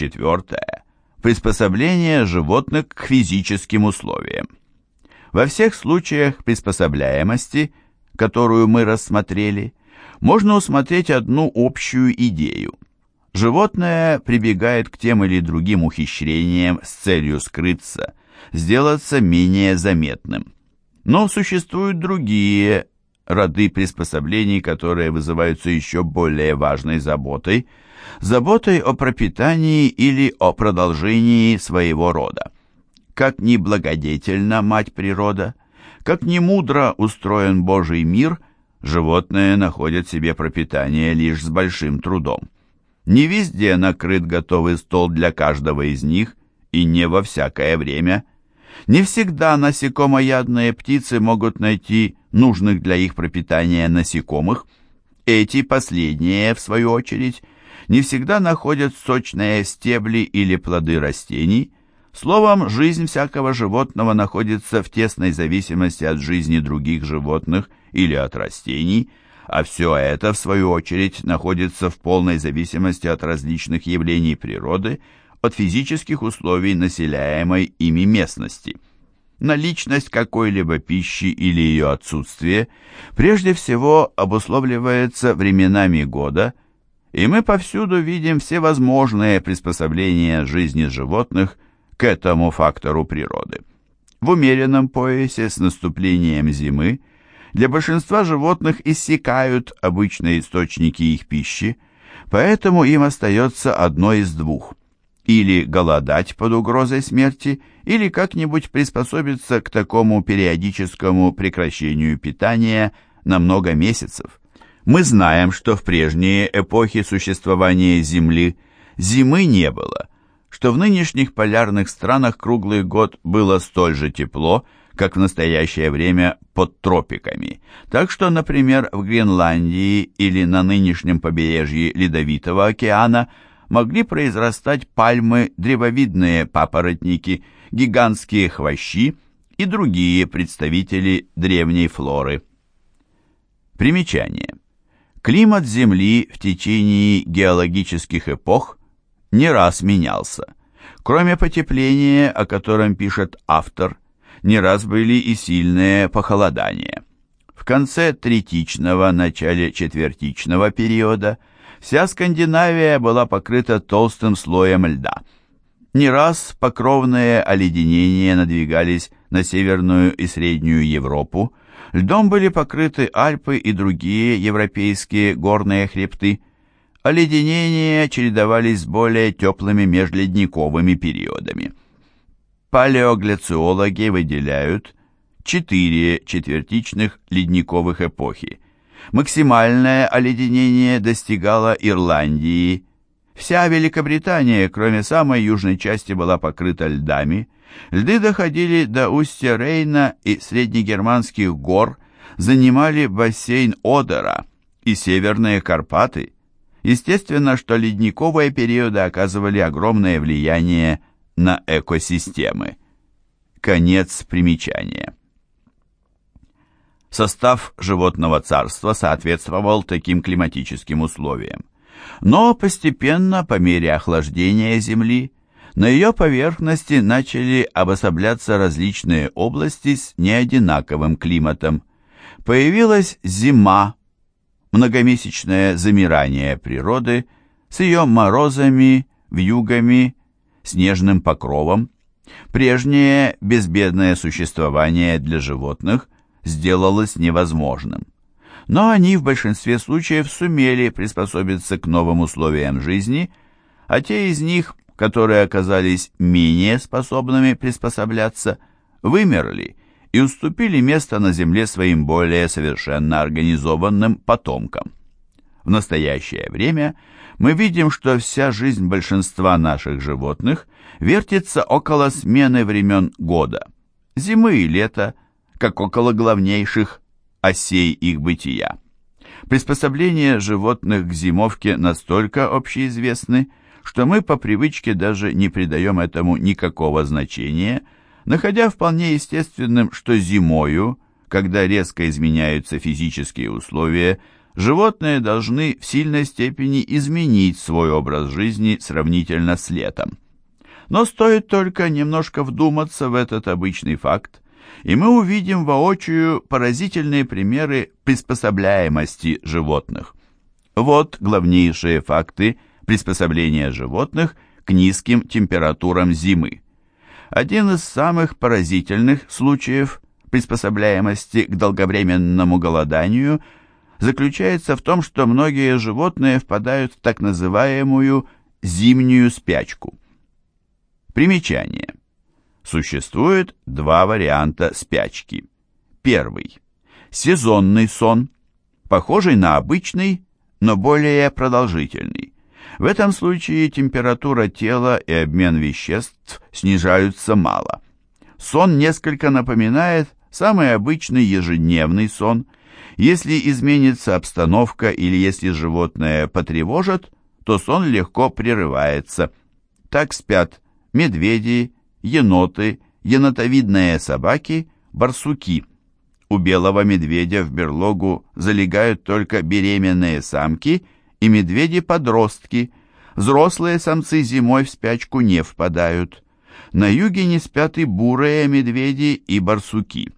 Четвертое. Приспособление животных к физическим условиям. Во всех случаях приспособляемости, которую мы рассмотрели, можно усмотреть одну общую идею. Животное прибегает к тем или другим ухищрениям с целью скрыться, сделаться менее заметным. Но существуют другие роды приспособлений, которые вызываются еще более важной заботой, заботой о пропитании или о продолжении своего рода. Как ни благодетельна мать природа, как ни мудро устроен Божий мир, животные находят себе пропитание лишь с большим трудом. Не везде накрыт готовый стол для каждого из них, и не во всякое время. Не всегда насекомоядные птицы могут найти нужных для их пропитания насекомых. Эти последние, в свою очередь, не всегда находят сочные стебли или плоды растений. Словом, жизнь всякого животного находится в тесной зависимости от жизни других животных или от растений, а все это, в свою очередь, находится в полной зависимости от различных явлений природы, от физических условий населяемой ими местности. Наличность какой-либо пищи или ее отсутствие прежде всего обусловливается временами года – и мы повсюду видим всевозможные приспособления жизни животных к этому фактору природы. В умеренном поясе с наступлением зимы для большинства животных иссякают обычные источники их пищи, поэтому им остается одно из двух – или голодать под угрозой смерти, или как-нибудь приспособиться к такому периодическому прекращению питания на много месяцев. Мы знаем, что в прежние эпохи существования Земли зимы не было, что в нынешних полярных странах круглый год было столь же тепло, как в настоящее время под тропиками. Так что, например, в Гренландии или на нынешнем побережье Ледовитого океана могли произрастать пальмы, древовидные папоротники, гигантские хвощи и другие представители древней флоры. Примечание. Климат Земли в течение геологических эпох не раз менялся. Кроме потепления, о котором пишет автор, не раз были и сильные похолодания. В конце третичного, начале четвертичного периода вся Скандинавия была покрыта толстым слоем льда. Не раз покровные оледенения надвигались на Северную и Среднюю Европу, Льдом были покрыты Альпы и другие европейские горные хребты. Оледенения чередовались с более теплыми межледниковыми периодами. Палеоглициологи выделяют четыре четвертичных ледниковых эпохи. Максимальное оледенение достигало Ирландии. Вся Великобритания, кроме самой южной части, была покрыта льдами – Льды доходили до устья Рейна и среднегерманских гор, занимали бассейн Одера и северные Карпаты. Естественно, что ледниковые периоды оказывали огромное влияние на экосистемы. Конец примечания. Состав животного царства соответствовал таким климатическим условиям. Но постепенно, по мере охлаждения Земли, на ее поверхности начали обособляться различные области с неодинаковым климатом. Появилась зима, многомесячное замирание природы с ее морозами, вьюгами, снежным покровом. Прежнее безбедное существование для животных сделалось невозможным. Но они в большинстве случаев сумели приспособиться к новым условиям жизни, а те из них, которые оказались менее способными приспосабляться, вымерли и уступили место на Земле своим более совершенно организованным потомкам. В настоящее время мы видим, что вся жизнь большинства наших животных вертится около смены времен года, зимы и лета, как около главнейших осей их бытия. Приспособления животных к зимовке настолько общеизвестны, что мы по привычке даже не придаем этому никакого значения, находя вполне естественным, что зимою, когда резко изменяются физические условия, животные должны в сильной степени изменить свой образ жизни сравнительно с летом. Но стоит только немножко вдуматься в этот обычный факт, и мы увидим воочию поразительные примеры приспособляемости животных. Вот главнейшие факты приспособления животных к низким температурам зимы. Один из самых поразительных случаев приспособляемости к долговременному голоданию заключается в том, что многие животные впадают в так называемую зимнюю спячку. Примечание. Существует два варианта спячки. Первый. Сезонный сон, похожий на обычный, но более продолжительный. В этом случае температура тела и обмен веществ снижаются мало. Сон несколько напоминает самый обычный ежедневный сон. Если изменится обстановка или если животное потревожат, то сон легко прерывается. Так спят медведи, еноты, енотовидные собаки, барсуки. У белого медведя в берлогу залегают только беременные самки и медведи-подростки. Взрослые самцы зимой в спячку не впадают. На юге не спят и бурые медведи и барсуки.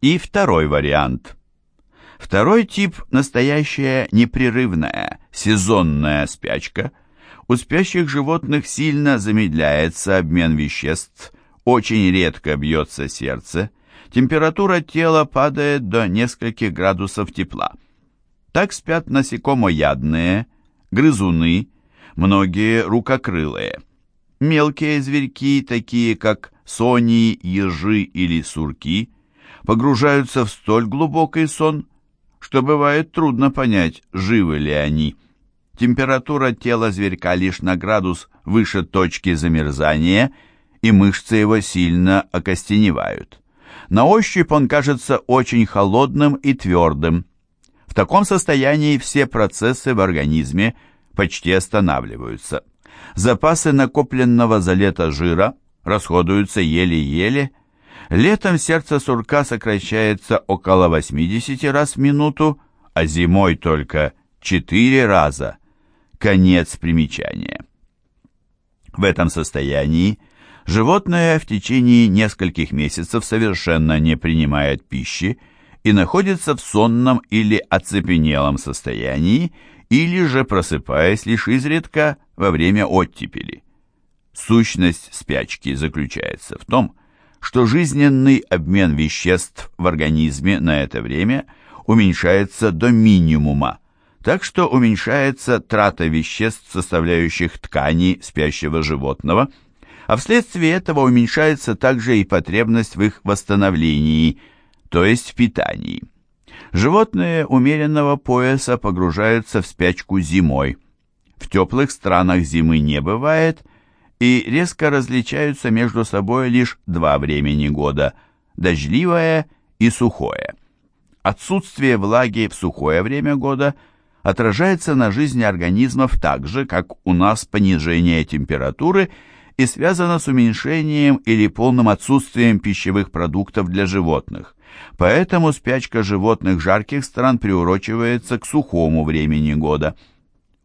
И второй вариант. Второй тип – настоящая непрерывная сезонная спячка – у спящих животных сильно замедляется обмен веществ, очень редко бьется сердце, температура тела падает до нескольких градусов тепла. Так спят насекомоядные, грызуны, многие рукокрылые. Мелкие зверьки, такие как сони, ежи или сурки, погружаются в столь глубокий сон, что бывает трудно понять, живы ли они. Температура тела зверька лишь на градус выше точки замерзания, и мышцы его сильно окостеневают. На ощупь он кажется очень холодным и твердым. В таком состоянии все процессы в организме почти останавливаются. Запасы накопленного за лето жира расходуются еле-еле. Летом сердце сурка сокращается около 80 раз в минуту, а зимой только 4 раза – Конец примечания. В этом состоянии животное в течение нескольких месяцев совершенно не принимает пищи и находится в сонном или оцепенелом состоянии, или же просыпаясь лишь изредка во время оттепели. Сущность спячки заключается в том, что жизненный обмен веществ в организме на это время уменьшается до минимума, так что уменьшается трата веществ, составляющих ткани спящего животного, а вследствие этого уменьшается также и потребность в их восстановлении, то есть в питании. Животные умеренного пояса погружаются в спячку зимой. В теплых странах зимы не бывает, и резко различаются между собой лишь два времени года – дождливое и сухое. Отсутствие влаги в сухое время года – отражается на жизни организмов так же, как у нас понижение температуры и связано с уменьшением или полным отсутствием пищевых продуктов для животных. Поэтому спячка животных жарких стран приурочивается к сухому времени года.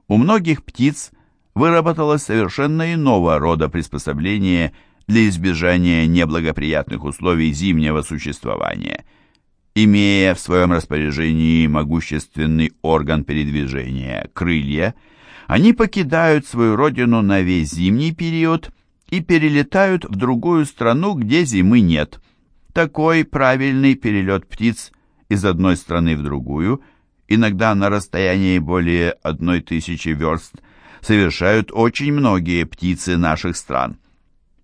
У многих птиц выработалось совершенно иного рода приспособление для избежания неблагоприятных условий зимнего существования – Имея в своем распоряжении могущественный орган передвижения – крылья, они покидают свою родину на весь зимний период и перелетают в другую страну, где зимы нет. Такой правильный перелет птиц из одной страны в другую, иногда на расстоянии более одной тысячи верст, совершают очень многие птицы наших стран.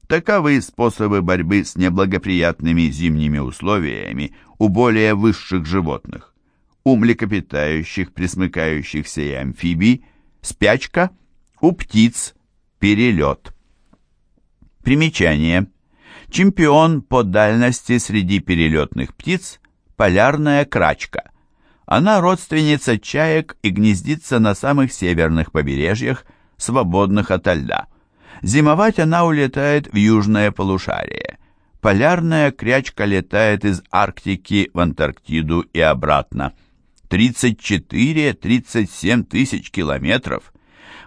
Таковы способы борьбы с неблагоприятными зимними условиями у более высших животных. У млекопитающих, пресмыкающихся и амфибий – спячка, у птиц – перелет. Примечание. Чемпион по дальности среди перелетных птиц – полярная крачка. Она родственница чаек и гнездится на самых северных побережьях, свободных ото льда. Зимовать она улетает в южное полушарие. Полярная крячка летает из Арктики в Антарктиду и обратно. 34-37 тысяч километров.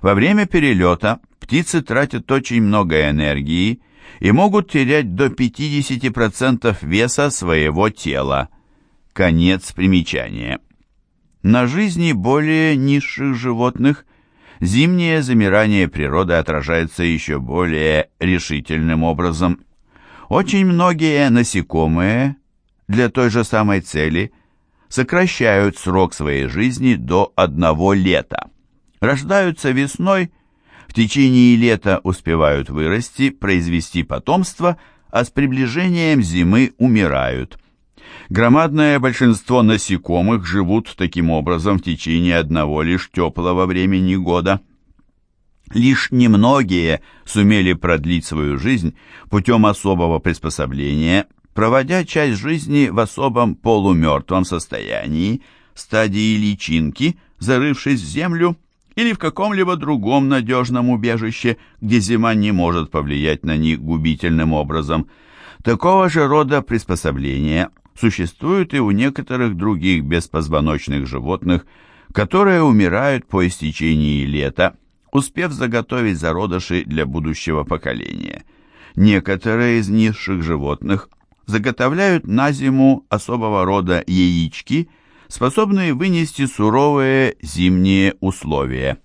Во время перелета птицы тратят очень много энергии и могут терять до 50% веса своего тела. Конец примечания. На жизни более низших животных зимнее замирание природы отражается еще более решительным образом. Очень многие насекомые для той же самой цели сокращают срок своей жизни до одного лета. Рождаются весной, в течение лета успевают вырасти, произвести потомство, а с приближением зимы умирают. Громадное большинство насекомых живут таким образом в течение одного лишь теплого времени года. Лишь немногие сумели продлить свою жизнь путем особого приспособления, проводя часть жизни в особом полумертвом состоянии, стадии личинки, зарывшись в землю, или в каком-либо другом надежном убежище, где зима не может повлиять на них губительным образом. Такого же рода приспособления существуют и у некоторых других беспозвоночных животных, которые умирают по истечении лета, успев заготовить зародыши для будущего поколения. Некоторые из низших животных заготовляют на зиму особого рода яички, способные вынести суровые зимние условия.